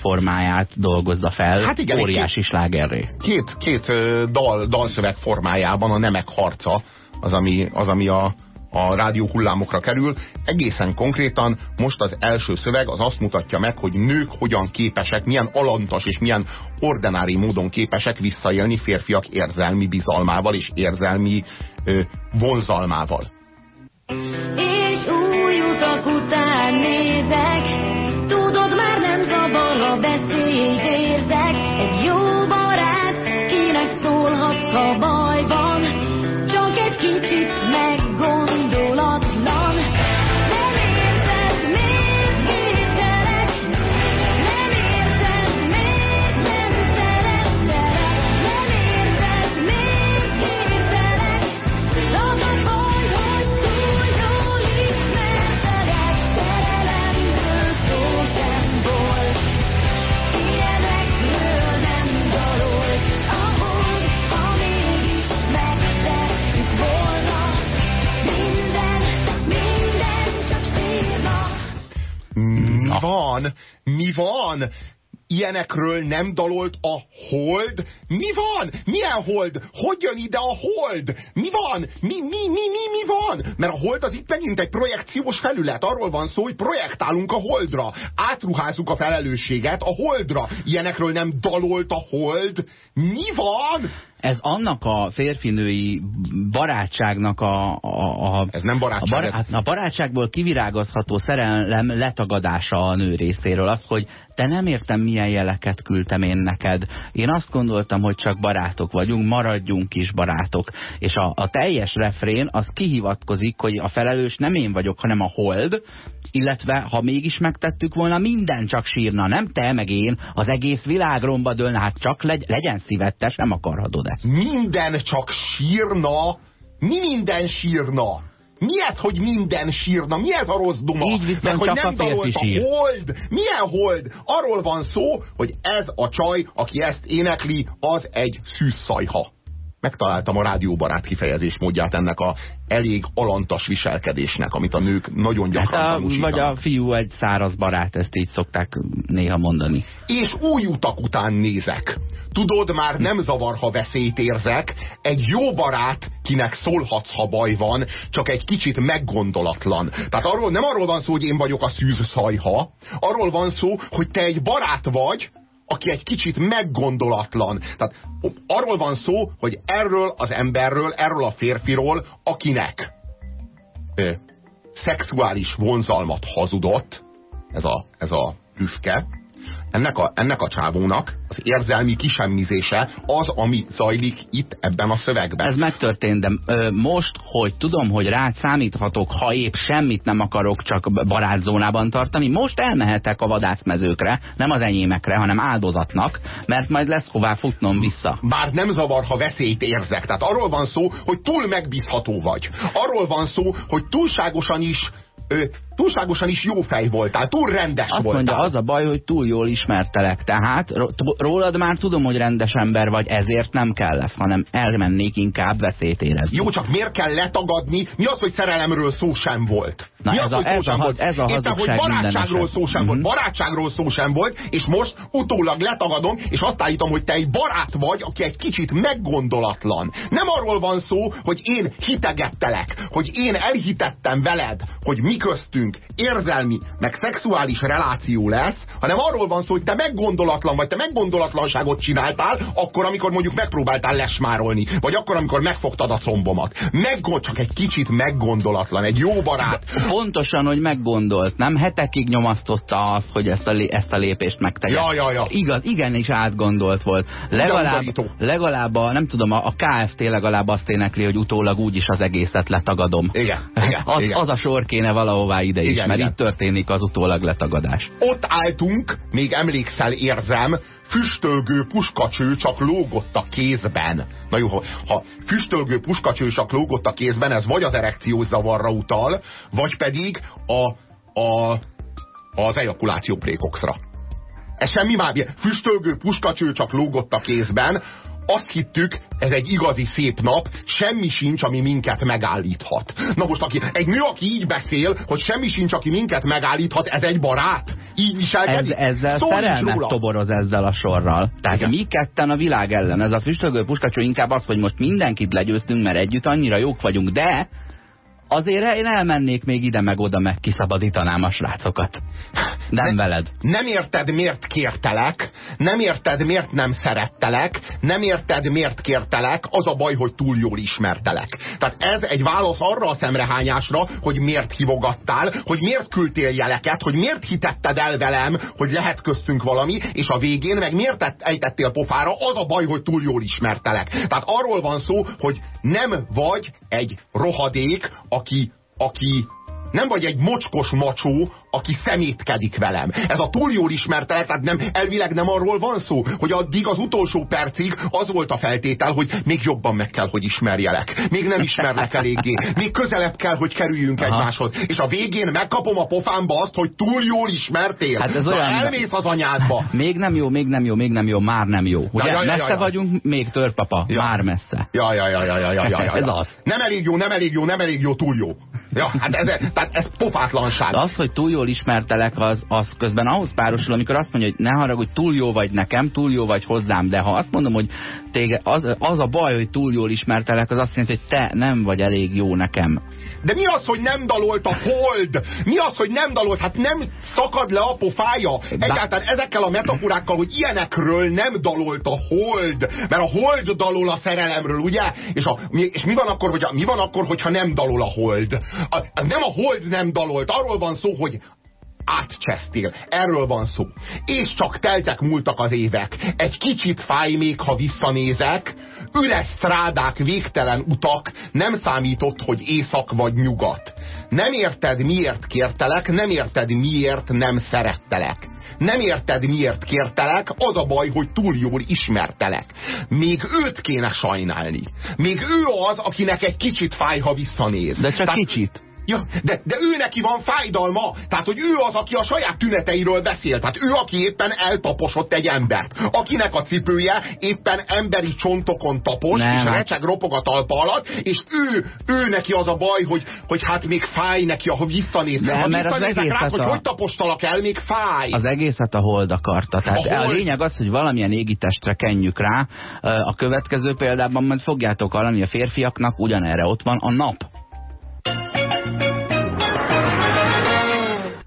formáját dolgozza fel, Hát igen, óriási slágerré. két, két dal, dalszöveg formájában a nemek harca az, ami, az, ami a, a rádió hullámokra kerül. Egészen konkrétan most az első szöveg az azt mutatja meg, hogy nők hogyan képesek, milyen alantas és milyen ordinári módon képesek visszaélni férfiak érzelmi bizalmával és érzelmi ö, vonzalmával. És Mi van? Mi van? ilyenekről nem dalolt a hold? Mi van? Milyen hold? Hogy jön ide a hold? Mi van? Mi, mi, mi, mi, mi van? Mert a hold az itt megint egy projekciós felület. Arról van szó, hogy projektálunk a holdra. Átruházzuk a felelősséget a holdra. Ilyenekről nem dalolt a hold? Mi van? Ez annak a férfinői barátságnak a... a, a Ez nem barátság. A, bará, a barátságból kivirágozható szerelem letagadása a nő részéről. Az, hogy te nem értem, milyen jeleket küldtem én neked. Én azt gondoltam, hogy csak barátok vagyunk, maradjunk is barátok. És a, a teljes refrén az kihivatkozik, hogy a felelős nem én vagyok, hanem a hold, illetve ha mégis megtettük volna, minden csak sírna, nem te meg én, az egész világ romba dőlne, hát csak legy, legyen szívettes, nem akarhatod ezt. Minden csak sírna? Mi minden sírna? Mi ez, hogy minden sírna? Mi ez a rossz duma? Így viszont Meg, hogy nem dalolt a sír. hold? Milyen hold? Arról van szó, hogy ez a csaj, aki ezt énekli, az egy szűzszajha. Megtaláltam a rádióbarát kifejezésmódját ennek a elég alantas viselkedésnek, amit a nők nagyon gyakran Hát a, tanúsítanak. vagy a fiú egy száraz barát, ezt így szokták néha mondani. és új utak után nézek. Tudod, már nem zavar, ha veszélyt érzek. Egy jó barát, kinek szólhatsz, ha baj van, csak egy kicsit meggondolatlan. Tehát arról nem arról van szó, hogy én vagyok a szűz szajha, arról van szó, hogy te egy barát vagy, aki egy kicsit meggondolatlan. Tehát arról van szó, hogy erről az emberről, erről a férfiról, akinek ö, szexuális vonzalmat hazudott, ez a, ez a rüfke, ennek a, ennek a csávónak az érzelmi kisemmizése az, ami zajlik itt ebben a szövegben. Ez megtörtént, de ö, most, hogy tudom, hogy rád számíthatok, ha épp semmit nem akarok csak barátzónában tartani, most elmehetek a vadászmezőkre, nem az enyémekre, hanem áldozatnak, mert majd lesz hová futnom vissza. Bár nem zavar, ha veszélyt érzek. Tehát arról van szó, hogy túl megbízható vagy. Arról van szó, hogy túlságosan is ö, túlságosan is jó fej voltál, túl rendes Azt voltál. mondja, az a baj, hogy túl jól ismertelek, tehát rólad már tudom, hogy rendes ember vagy, ezért nem kellett, hanem elmennék inkább veszélyt érezni. Jó, csak miért kell letagadni? Mi az, hogy szerelemről szó sem volt? Na, Mi ez az, a- hogy ez a volt? ez a Éppen, hogy barátságról szó sem volt. Mhm. Barátságról szó sem volt, és most utólag letagadom, és azt állítom, hogy te egy barát vagy, aki egy kicsit meggondolatlan. Nem arról van szó, hogy én hitegettelek, hogy én elhitettem veled, hogy mi köztünk érzelmi, meg szexuális reláció lesz, hanem arról van szó, hogy te meggondolatlan vagy, te meggondolatlanságot csináltál, akkor, amikor mondjuk megpróbáltál lesmárolni, vagy akkor, amikor megfogtad a szombomat. Meggond, csak egy kicsit meggondolatlan, egy jó barát. Pontosan, hogy meggondolt, nem? Hetekig nyomasztotta azt, hogy ezt a, ezt a lépést megtegye. Ja, ja, ja. Igaz, igenis átgondolt volt. Legalább, legalább a, nem tudom, a, a KFT legalább azt énekli, hogy utólag úgyis az egészet letagadom. Igen, igen, az, igen. az a sor kéne valahová ide is, Igen, mert igen. itt történik az utólag letagadás. Ott álltunk, még emlékszel, érzem, füstölgő puskacső csak lógott a kézben. Na jó, ha- ha füstölgő puskacső csak lógott a kézben, ez vagy az erekciós zavarra utal, vagy pedig a, a, az ejakuláció prékoxra. Ez semmi már. Füstölgő puskacső csak lógott a kézben, azt hittük, ez egy igazi szép nap, semmi sincs, ami minket megállíthat. Na most, aki, egy nő, aki így beszél, hogy semmi sincs, aki minket megállíthat, ez egy barát? Így Ez, viselkedik? ezzel Szó nincs szerelmet róla. toboroz ezzel a sorral. Tehát Igen. mi ketten a világ ellen. Ez a füstölgő puskacsó inkább az, hogy most mindenkit legyőztünk, mert együtt annyira jók vagyunk, de azért én elmennék még ide meg oda, meg kiszabadítanám a srácokat. Nem veled. Nem érted, miért kértelek, nem érted, miért nem szerettelek, nem érted, miért kértelek, az a baj, hogy túl jól ismertelek. Tehát ez egy válasz arra a szemrehányásra, hogy miért hívogattál, hogy miért küldtél jeleket, hogy miért hitetted el velem, hogy lehet köztünk valami, és a végén meg miért tett- ejtettél pofára, az a baj, hogy túl jól ismertelek. Tehát arról van szó, hogy nem vagy egy rohadék, aki, aki nem vagy egy mocskos macsó, aki szemétkedik velem. Ez a túl jól ismertelek, tehát nem, elvileg nem arról van szó, hogy addig az utolsó percig az volt a feltétel, hogy még jobban meg kell, hogy ismerjelek. Még nem ismerlek eléggé. Még közelebb kell, hogy kerüljünk Aha. egymáshoz. És a végén megkapom a pofámba azt, hogy túl jól ismertél. Hát ez Na, olyan- elmész az anyádba. Még nem jó, még nem jó, még nem jó, már nem jó. Ugye? ja, ja, messze ja, ja. vagyunk, még törpapa, Ja. már messze. Ja, ja, ja, ja, ja, ja, ja, ja. Ez az. Nem elég jó, nem elég jó, nem elég jó, túl jó. Ja, hát ez, tehát ez pofátlanság. Az, hogy túl jól ismertelek, az, az közben ahhoz párosul, amikor azt mondja, hogy ne haragudj, túl jó vagy nekem, túl jó vagy hozzám, de ha azt mondom, hogy téged, az, az a baj, hogy túl jól ismertelek, az azt jelenti, hogy te nem vagy elég jó nekem. De mi az, hogy nem dalolt a hold? Mi az, hogy nem dalolt? Hát nem szakad le a pofája. Egyáltalán ezekkel a metaforákkal, hogy ilyenekről nem dalolt a hold. Mert a hold dalol a szerelemről, ugye? És, a, és mi, van akkor, hogy a, mi van akkor, hogyha nem dalol a hold? A, nem a hold nem dalolt, arról van szó, hogy átcsesztél. Erről van szó. És csak teltek múltak az évek. Egy kicsit fáj még, ha visszanézek. Üres strádák, végtelen utak, nem számított, hogy észak vagy nyugat. Nem érted, miért kértelek, nem érted, miért nem szerettelek. Nem érted, miért kértelek, az a baj, hogy túl jól ismertelek. Még őt kéne sajnálni. Még ő az, akinek egy kicsit fáj, ha visszanéz. De csak Tehát, kicsit. Ja, de, de ő neki van fájdalma. Tehát, hogy ő az, aki a saját tüneteiről beszél. Tehát ő, aki éppen eltaposott egy embert. Akinek a cipője éppen emberi csontokon tapos, Nem. és recseg ropog a talpa alatt, és ő, ő neki az a baj, hogy, hogy hát még fáj neki, ha visszanéz. Nem, ha mert az visszanézek rá, hogy a- hogy tapostalak el, még fáj. Az egészet a hold akarta. Tehát A a, hold. lényeg az, hogy valamilyen égitestre kenjük rá. A következő példában majd fogjátok hallani, a férfiaknak ugyanerre ott van a nap.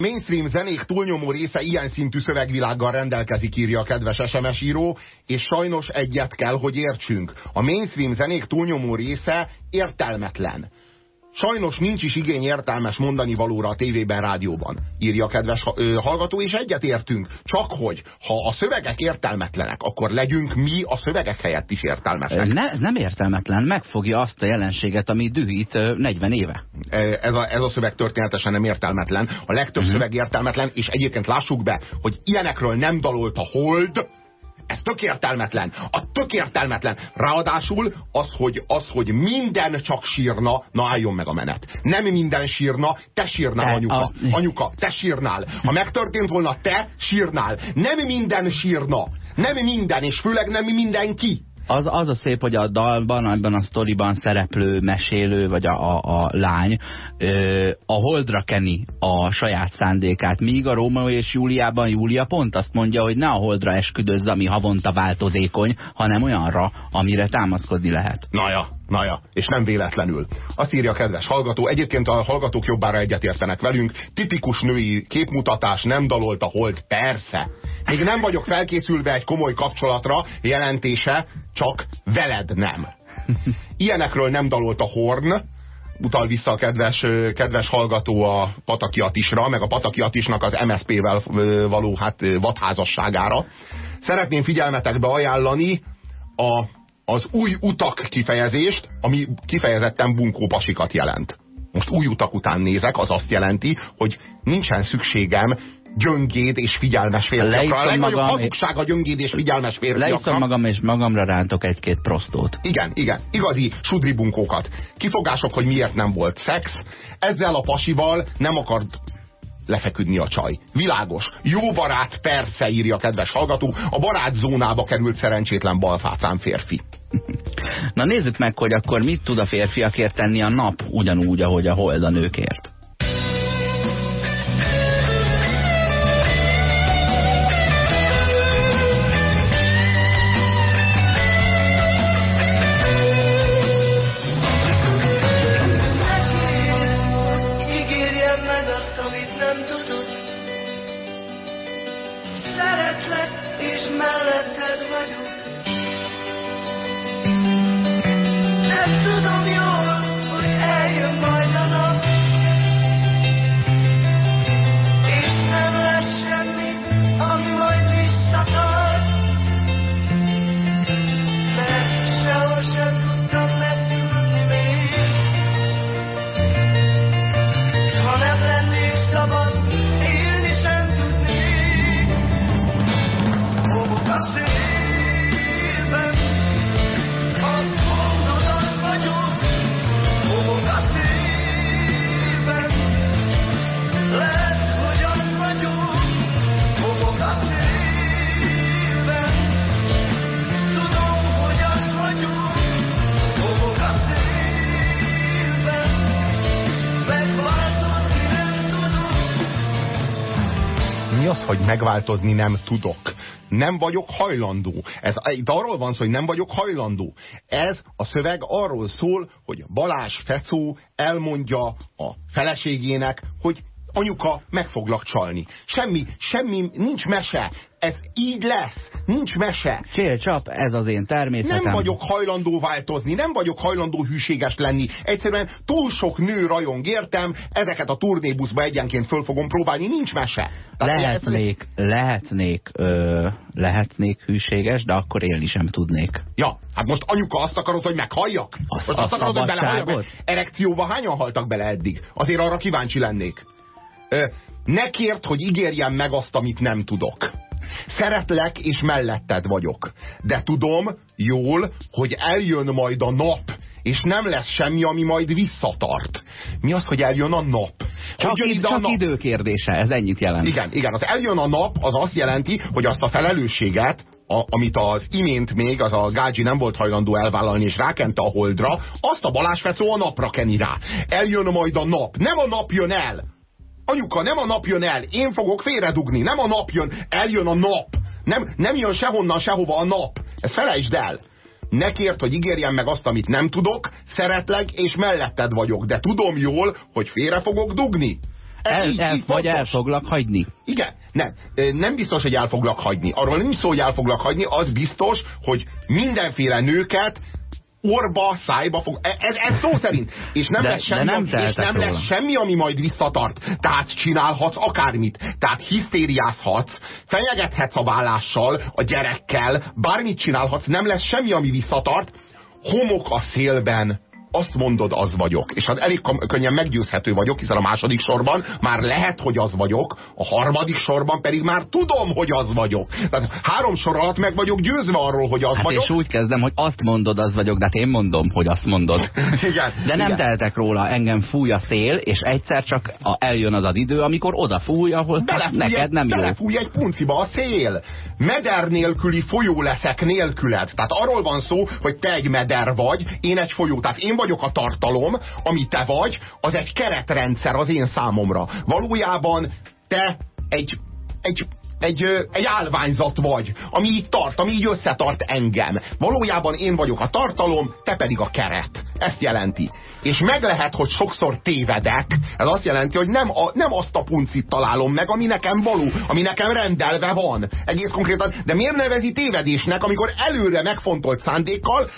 Mainstream zenék túlnyomó része ilyen szintű szövegvilággal rendelkezik, írja a kedves SMS író, és sajnos egyet kell, hogy értsünk. A mainstream zenék túlnyomó része értelmetlen. Sajnos nincs is igény értelmes mondani valóra a tévében, rádióban, írja a kedves hallgató, és egyet értünk. Csak hogy, ha a szövegek értelmetlenek, akkor legyünk mi a szövegek helyett is értelmesek. Ne, nem értelmetlen, megfogja azt a jelenséget, ami dühít ö, 40 éve. ez a, ez a szöveg történetesen nem értelmetlen. A legtöbb uh-huh. szöveg értelmetlen, és egyébként lássuk be, hogy ilyenekről nem dalolt a hold, ez tök értelmetlen. A tök értelmetlen. Ráadásul az hogy, az, hogy minden csak sírna, na álljon meg a menet. Nem minden sírna, te sírnál, anyuka. a- Anyuka, te sírnál. Ha megtörtént volna, te sírnál. Nem minden sírna. Nem minden, és főleg nem mindenki. Az, az a szép, hogy a dalban, ebben a sztoriban szereplő, mesélő, vagy a, a, a lány a holdra keni a saját szándékát, míg a Rómeó és Júliában Júlia pont azt mondja, hogy ne a holdra esküdözz, ami havonta változékony, hanem olyanra, amire támaszkodni lehet. Naja, naja, és nem véletlenül. Azt írja a kedves hallgató, egyébként a hallgatók jobbára egyetértenek velünk, tipikus női képmutatás, nem dalolt a hold, persze. Még nem vagyok felkészülve egy komoly kapcsolatra, jelentése, csak veled nem. Ilyenekről nem dalolt a horn, utal vissza a kedves, kedves hallgató a Pataki Atisra, meg a Pataki Atisnak az MSZP-vel való hát vadházasságára. Szeretném figyelmetekbe ajánlani a, az új utak kifejezést, ami kifejezetten bunkópasikat jelent. Most új utak után nézek, az azt jelenti, hogy nincsen szükségem gyöngéd és figyelmes férfiakra. Leiszom A legnagyobb magam, hazugság a gyöngéd és figyelmes Leiszom férfiakra. magam, és magamra rántok egy-két prostót. Igen, igen. Igazi sudribunkókat. Kifogások, hogy miért nem volt szex. Ezzel a pasival nem akart lefeküdni a csaj. Világos. Jó barát, persze, írja a kedves hallgató. A barát zónába került szerencsétlen balfácán férfi. Na nézzük meg, hogy akkor mit tud a férfiakért tenni a nap, ugyanúgy, ahogy a hold a nőkért. Megváltozni nem tudok. Nem vagyok hajlandó. Ez itt arról van szó, hogy nem vagyok hajlandó. Ez a szöveg arról szól, hogy Balázs Fecó elmondja a feleségének, hogy anyuka, meg foglak csalni. Semmi, semmi, nincs mese. Ez így lesz. Nincs mese. Csélcsap, ez az én természetem. Nem vagyok hajlandó változni, nem vagyok hajlandó hűséges lenni. Egyszerűen túl sok nő rajong értem, ezeket a turnébuszba egyenként föl fogom próbálni, nincs mese. Tehát lehetnék, lehetnék, ö, lehetnék hűséges, de akkor élni sem tudnék. Ja, hát most anyuka azt akarod, hogy meghalljak? Azt, most azt akarod, hogy belehalljak? Erekcióba hányan haltak bele eddig? Azért arra kíváncsi lennék. Ö, ne kért, hogy ígérjem meg azt, amit nem tudok. Szeretlek, és melletted vagyok. De tudom jól, hogy eljön majd a nap, és nem lesz semmi, ami majd visszatart. Mi az, hogy eljön a nap? Csak, jön ide a csak nap? idő kérdése, ez ennyit jelent. Igen, igen, az eljön a nap, az azt jelenti, hogy azt a felelősséget, a, amit az imént még az a Gágyi nem volt hajlandó elvállalni, és rákente a holdra, azt a Balázs a napra keni rá. Eljön majd a nap. Nem a nap jön el, anyuka, nem a nap jön el, én fogok félredugni, nem a nap jön, eljön a nap. Nem, nem jön sehonnan, sehova a nap. Ezt felejtsd el. Ne kért, hogy ígérjem meg azt, amit nem tudok, szeretlek és melletted vagyok, de tudom jól, hogy félre fogok dugni. el, így, el, így vagy el foglak hagyni. Igen, nem, nem biztos, hogy el foglak hagyni. Arról nincs szó, hogy el foglak hagyni, az biztos, hogy mindenféle nőket orba, szájba fog. E, ez, ez szó szerint. És nem, de, lesz, semmi, nem, és nem lesz semmi, ami majd visszatart. Tehát csinálhatsz akármit. Tehát hisztériázhatsz, fenyegethetsz a vállással, a gyerekkel, bármit csinálhatsz, nem lesz semmi, ami visszatart. Homok a szélben azt mondod, az vagyok. És az elég könnyen meggyőzhető vagyok, hiszen a második sorban már lehet, hogy az vagyok, a harmadik sorban pedig már tudom, hogy az vagyok. Tehát három sor alatt meg vagyok győzve arról, hogy az hát vagyok. És úgy kezdem, hogy azt mondod, az vagyok, de hát én mondom, hogy azt mondod. igen, de nem igen. teltek róla, engem fúj a szél, és egyszer csak a, eljön az az idő, amikor oda fúj, ahol belefúj neked egy, nem jó. Belefúj egy punciba a szél. Meder nélküli folyó leszek nélküled. Tehát arról van szó, hogy te egy meder vagy, én egy folyó. Tehát én vagyok a tartalom, ami te vagy, az egy keretrendszer az én számomra. Valójában te egy, egy egy, egy állványzat vagy, ami így tart, ami így összetart engem. Valójában én vagyok a tartalom, te pedig a keret. Ezt jelenti. És meg lehet, hogy sokszor tévedek. Ez azt jelenti, hogy nem, a, nem azt a puncit találom meg, ami nekem való, ami nekem rendelve van. Egész konkrétan. De miért nevezi tévedésnek, amikor előre megfontolt szándékkal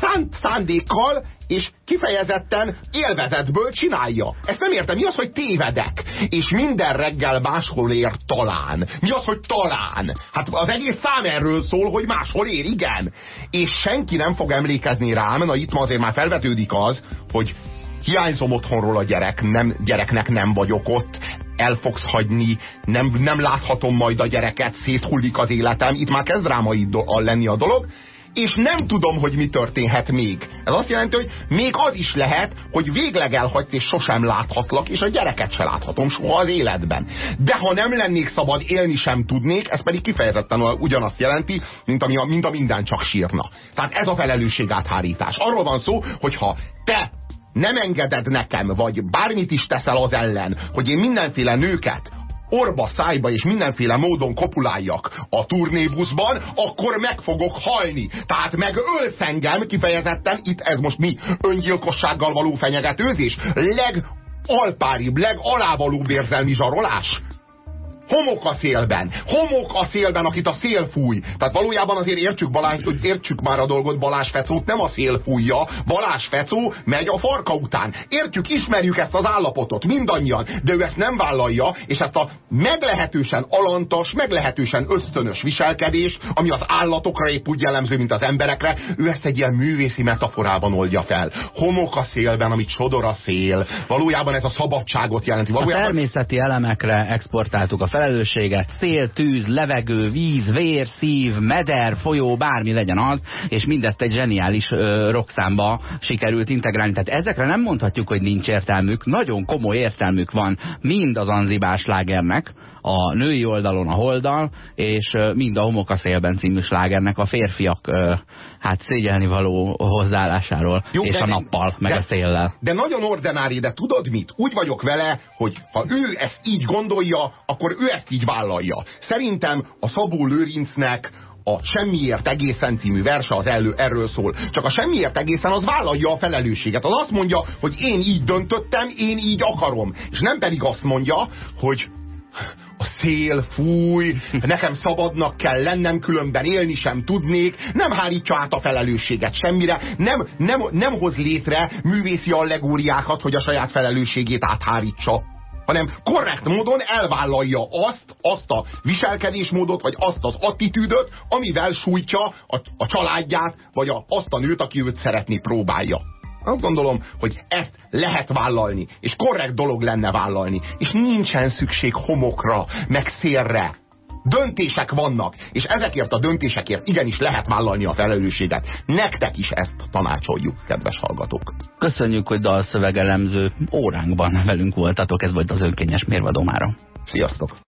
szánt szándékkal és kifejezetten élvezetből csinálja. Ezt nem értem. Mi az, hogy tévedek? És minden reggel máshol ér talán. Mi az, hogy talán? Hát az egész szám erről szól, hogy máshol ér, igen. És senki nem fog emlékezni rám, na itt ma azért már felvetődik az, hogy hiányzom otthonról a gyerek, nem, gyereknek nem vagyok ott, el fogsz hagyni, nem, nem láthatom majd a gyereket, széthullik az életem, itt már kezd drámai lenni a dolog, és nem tudom, hogy mi történhet még. Ez azt jelenti, hogy még az is lehet, hogy végleg elhagyt és sosem láthatlak, és a gyereket se láthatom soha az életben. De ha nem lennék szabad, élni sem tudnék, ez pedig kifejezetten ugyanazt jelenti, mint, ami a, mint a minden csak sírna. Tehát ez a felelősség áthárítás. Arról van szó, hogy ha te nem engeded nekem, vagy bármit is teszel az ellen, hogy én mindenféle nőket orba, szájba és mindenféle módon kopuláljak a turnébuszban, akkor meg fogok halni. Tehát megölsz engem kifejezetten, itt ez most mi öngyilkossággal való fenyegetőzés, legalpáribb, legalávalóbb érzelmi zsarolás. Homok a szélben. Homok a szélben, akit a szél fúj. Tehát valójában azért értsük, Balázs, értsük már a dolgot, Balázs Fecót nem a szél fújja, Balázs Fecó megy a farka után. Értjük, ismerjük ezt az állapotot, mindannyian, de ő ezt nem vállalja, és ezt a meglehetősen alantas, meglehetősen ösztönös viselkedés, ami az állatokra épp úgy jellemző, mint az emberekre, ő ezt egy ilyen művészi metaforában oldja fel. Homok a szélben, amit sodor a szél. Valójában ez a szabadságot jelenti. Valójában... A természeti elemekre exportáltuk a felelősséget, szél, tűz, levegő, víz, vér, szív, meder, folyó, bármi legyen az, és mindezt egy zseniális ö, sikerült integrálni. Tehát ezekre nem mondhatjuk, hogy nincs értelmük, nagyon komoly értelmük van mind az anzibás lágernek, a női oldalon a Holdal, és mind a Homokaszélben című slágernek a férfiak hát szégyelni való hozzáállásáról, Jó, és de a nappal, meg de- a széllel. De nagyon ordinári, de tudod mit? Úgy vagyok vele, hogy ha ő ezt így gondolja, akkor ő ezt így vállalja. Szerintem a Szabó Lőrincnek a Semmiért egészen című verse az elő, erről szól. Csak a Semmiért egészen az vállalja a felelősséget. Az azt mondja, hogy én így döntöttem, én így akarom. És nem pedig azt mondja, hogy a szél fúj, nekem szabadnak kell lennem, különben élni sem tudnék, nem hárítja át a felelősséget semmire, nem, nem, nem hoz létre művészi allegóriákat, hogy a saját felelősségét áthárítsa. Hanem korrekt módon elvállalja azt, azt a viselkedésmódot, vagy azt az attitűdöt, amivel sújtja a, a családját, vagy a, azt a nőt, aki őt szeretni próbálja. Azt gondolom, hogy ezt lehet vállalni, és korrekt dolog lenne vállalni, és nincsen szükség homokra, meg szélre. Döntések vannak, és ezekért a döntésekért igenis lehet vállalni a felelősséget. Nektek is ezt tanácsoljuk, kedves hallgatók. Köszönjük, hogy dalszövegelemző óránkban velünk voltatok, ez volt az önkényes mérvadó mára. Sziasztok!